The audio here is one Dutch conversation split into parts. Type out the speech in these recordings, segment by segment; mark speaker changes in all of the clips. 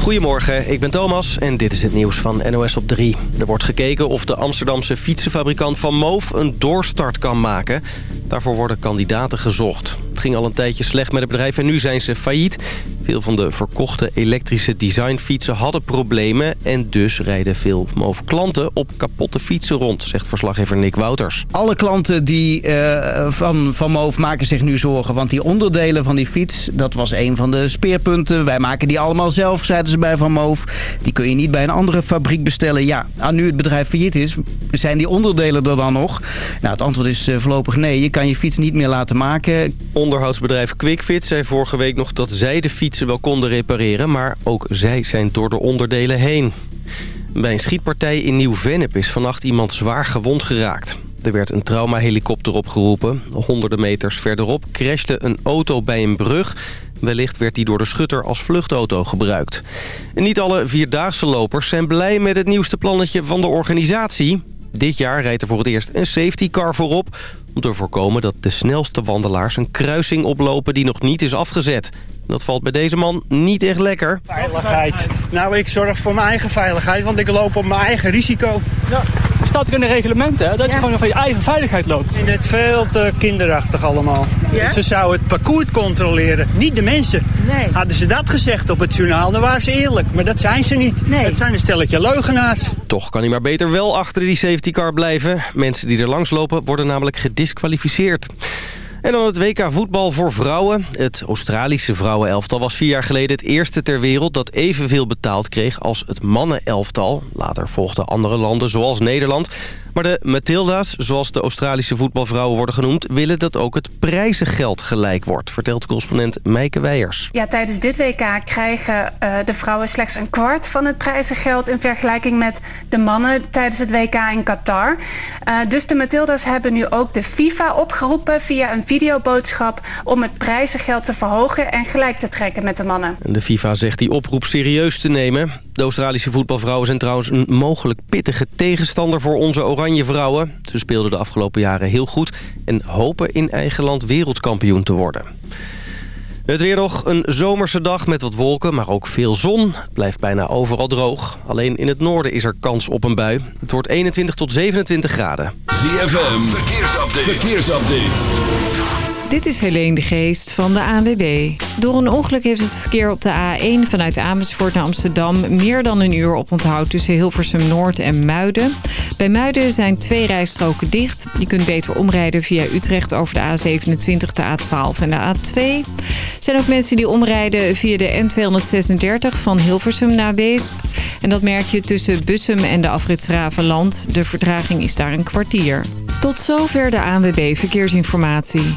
Speaker 1: Goedemorgen, ik ben Thomas en dit is het nieuws van NOS op 3. Er wordt gekeken of de Amsterdamse fietsenfabrikant Van Moof een doorstart kan maken. Daarvoor worden kandidaten gezocht. Het ging al een tijdje slecht met het bedrijf en nu zijn ze failliet. Veel van de verkochte elektrische designfietsen hadden problemen... en dus rijden veel Moof klanten op kapotte fietsen rond, zegt verslaggever Nick Wouters.
Speaker 2: Alle klanten die, uh, van, van Moof maken zich nu zorgen, want die onderdelen van die fiets... dat was een van de speerpunten. Wij maken die allemaal zelf, zeiden ze bij Van Moof. Die kun je niet bij een andere fabriek bestellen. Ja, nu het bedrijf failliet is, zijn die onderdelen er dan nog? Nou, het antwoord is uh, voorlopig nee. Je kan je fiets niet meer laten maken.
Speaker 1: Onderhoudsbedrijf QuickFit zei vorige week nog dat zij de fietsen wel konden repareren... maar ook zij zijn door de onderdelen heen. Bij een schietpartij in Nieuw-Vennep is vannacht iemand zwaar gewond geraakt. Er werd een traumahelikopter opgeroepen. Honderden meters verderop crashte een auto bij een brug. Wellicht werd die door de schutter als vluchtauto gebruikt. Niet alle Vierdaagse lopers zijn blij met het nieuwste plannetje van de organisatie. Dit jaar rijdt er voor het eerst een safety car voorop... om te voorkomen dat de snelste wandelaars een kruising oplopen die nog niet is afgezet. Dat valt bij deze man niet echt lekker.
Speaker 3: Veiligheid. Nou, ik zorg voor mijn eigen veiligheid, want ik loop op mijn eigen risico.
Speaker 4: Ja, staat ook in de reglementen dat je gewoon van je eigen veiligheid loopt.
Speaker 3: Ik vind het veel te kinderachtig allemaal. Ja? Ze zouden het parcours controleren, niet de mensen. Nee. Hadden ze dat gezegd op het journaal, dan waren ze eerlijk. Maar dat zijn ze niet. Nee. Het zijn een stelletje leugenaars.
Speaker 1: Toch kan hij maar beter wel achter die safety car blijven. Mensen die er langs lopen worden namelijk gedisqualificeerd. En dan het WK voetbal voor vrouwen. Het Australische vrouwenelftal was vier jaar geleden het eerste ter wereld... dat evenveel betaald kreeg als het mannenelftal. Later volgden andere landen zoals Nederland. Maar de Matilda's, zoals de Australische voetbalvrouwen worden genoemd... willen dat ook het prijzengeld gelijk wordt, vertelt correspondent Meike Weijers.
Speaker 5: Ja, tijdens dit WK krijgen uh, de vrouwen slechts een kwart van het prijzengeld... in vergelijking met de mannen tijdens het WK in Qatar. Uh, dus de Matilda's hebben nu ook de FIFA opgeroepen via een videoboodschap... om het prijzengeld te verhogen en gelijk te trekken met de mannen.
Speaker 1: De FIFA zegt die oproep serieus te nemen. De Australische voetbalvrouwen zijn trouwens een mogelijk pittige tegenstander voor onze Oranje Vrouwen. Ze speelden de afgelopen jaren heel goed en hopen in eigen land wereldkampioen te worden. Het weer nog een zomerse dag met wat wolken, maar ook veel zon. Blijft bijna overal droog. Alleen in het noorden is er kans op een bui. Het wordt 21 tot 27 graden.
Speaker 6: ZFM, verkeersupdate. verkeersupdate.
Speaker 7: Dit is Helene de Geest van de ANWB. Door een ongeluk heeft het verkeer op de A1 vanuit Amersfoort naar Amsterdam... meer dan een uur op onthoud tussen Hilversum Noord en Muiden. Bij Muiden zijn twee rijstroken dicht. Je kunt beter omrijden via Utrecht over de A27, de A12 en de A2. Er zijn ook mensen die omrijden via de N236 van Hilversum naar Weesp. En dat merk je tussen Bussum en de afritsravenland. De vertraging is daar een kwartier. Tot zover de ANWB Verkeersinformatie.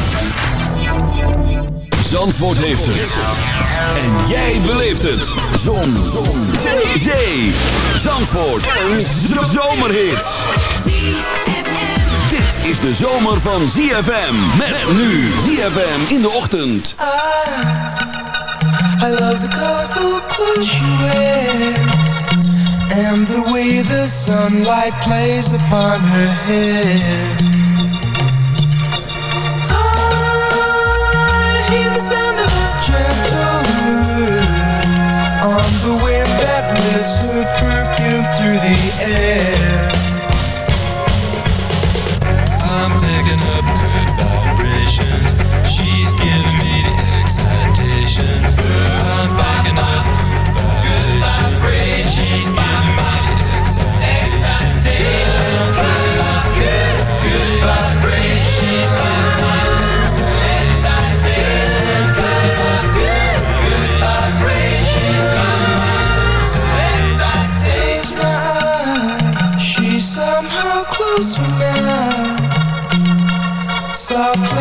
Speaker 6: Zandvoort heeft het. En jij beleeft het. Zon. Zon. Zee. Zee. Zandvoort. Een zomerhit. Dit is de zomer van ZFM. Met nu ZFM in de ochtend. I, love the colorful clothes you. And the way the sunlight plays upon her hair. Through the air.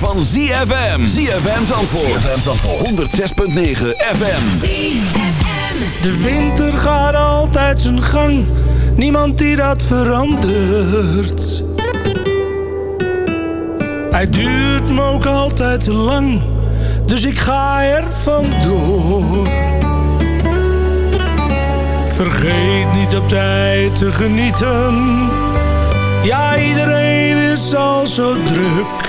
Speaker 8: van ZFM. ZFM Zandvoort. ZFM Zandvoort. 106.9 FM.
Speaker 9: De winter gaat altijd zijn gang. Niemand die dat verandert. Hij duurt me ook altijd te lang. Dus ik ga er vandoor. Vergeet niet op tijd te genieten. Ja, iedereen is al zo druk.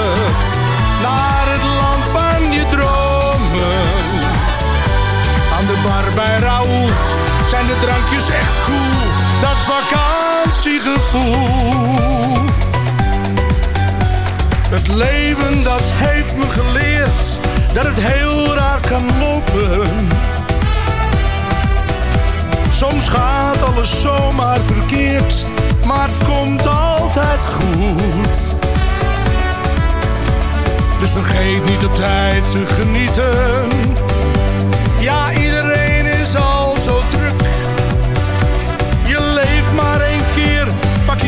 Speaker 9: bar bij Raoul zijn de drankjes echt cool, dat vakantiegevoel. Het leven dat heeft me geleerd dat het heel raar kan lopen. Soms gaat alles zomaar verkeerd, maar het komt altijd goed. Dus vergeet niet op tijd te genieten. Ja,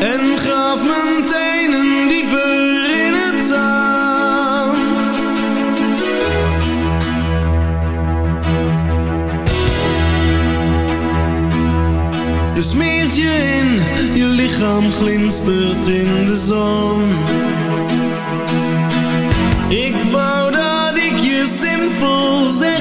Speaker 10: en graaf mijn tenen dieper in het zand. Je smeert je in, je lichaam glinstert in de zon. Ik wou dat ik je simpel.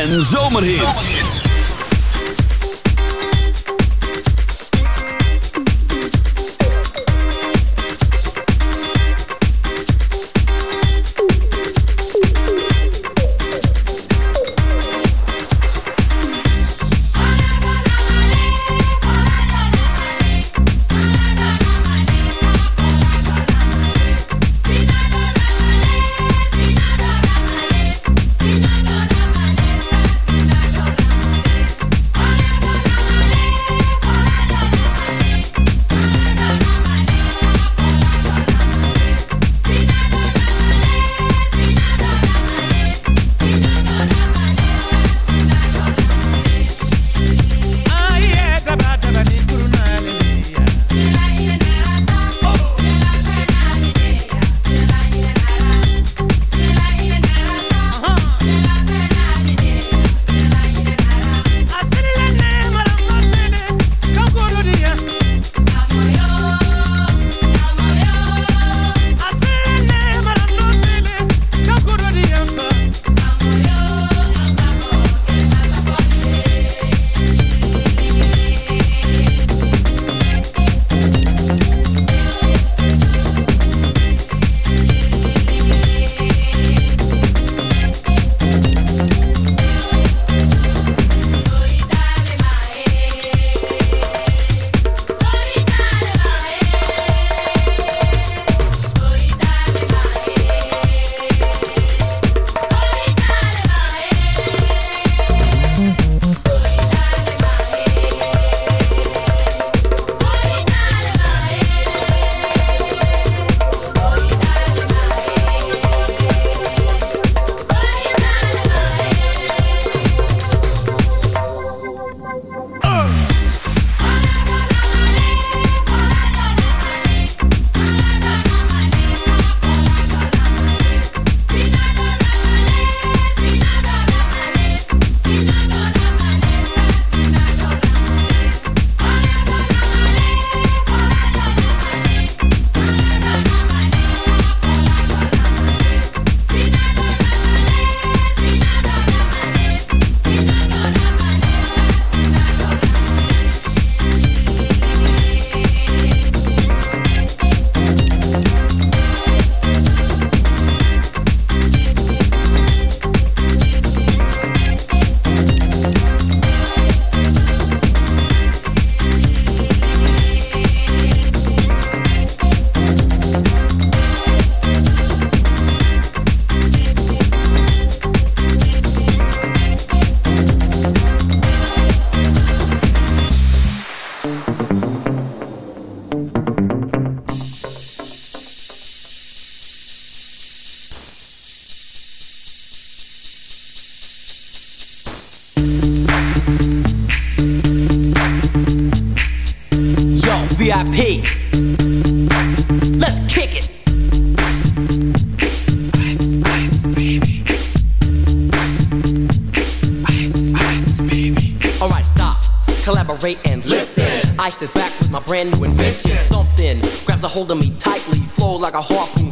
Speaker 10: En
Speaker 8: zomerhits.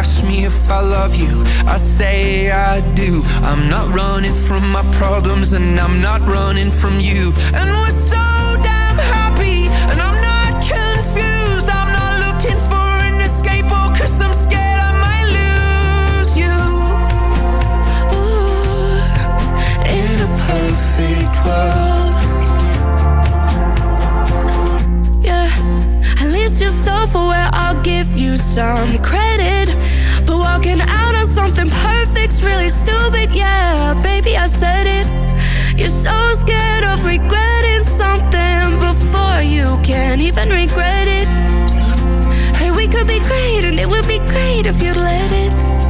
Speaker 11: ask me if I love you, I say I do. I'm not running from my problems, and I'm not running from you. And we're so damn happy, and I'm not confused. I'm not looking for an escape, oh, cause I'm scared I might lose you. Ooh, in a perfect world.
Speaker 12: Yeah, at least you're self-aware. I'll give you some credit. Walking out on something perfect's really stupid. Yeah, baby, I said it. You're so scared of regretting something before you can even regret it. Hey, we could be great, and it would be great if you'd let it.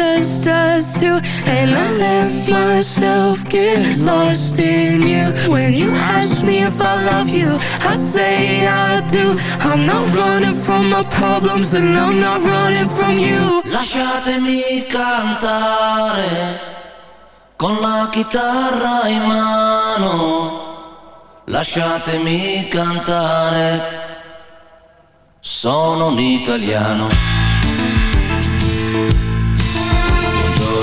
Speaker 12: Just us two. And I let myself get lost in you. When you ask me if I love you, I say I do. I'm not running from my problems, and I'm not running from you.
Speaker 13: Lasciatemi cantare con la chitarra in mano. Lasciatemi cantare. Sono un italiano.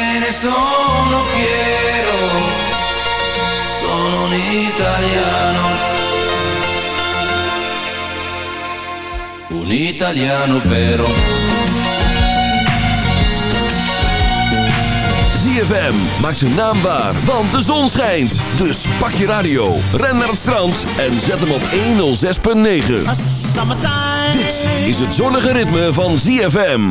Speaker 13: Ne sono fiero. Sono un italiano. Un italiano vero.
Speaker 10: ZFM maakt zijn naam waar, want de zon schijnt. Dus pak je radio, ren naar het strand en zet hem op 106.9. Dit is het zonnige ritme van ZFM.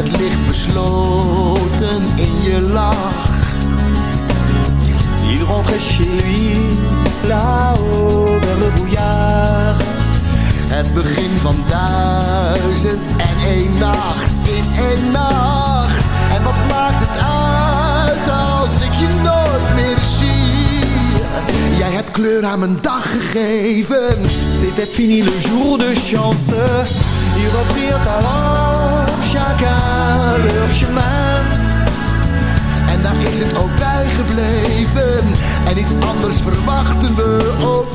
Speaker 14: Het ligt besloten in je lach. Il rentrait chez lui, là-haut vers le brouillard. Het begin van duizend en één nacht in één nacht. En wat maakt het uit als ik je nooit meer zie? Jij hebt kleur aan mijn dag gegeven. C'était fini le jour de chance. Ils reprirent alors chacun chemin. En daar is het ook bij gebleven. En iets anders verwachten we ook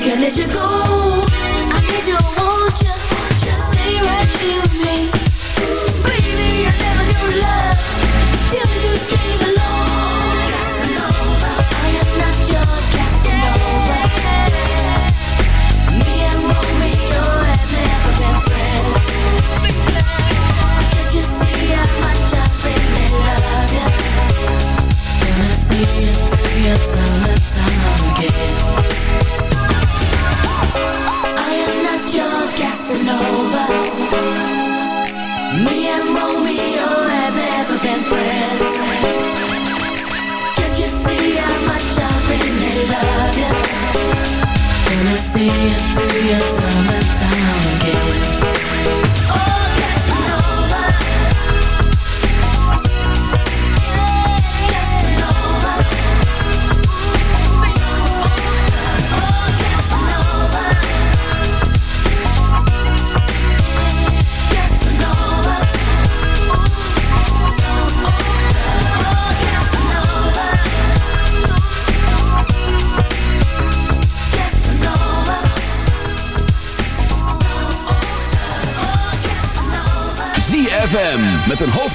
Speaker 15: can't let you go.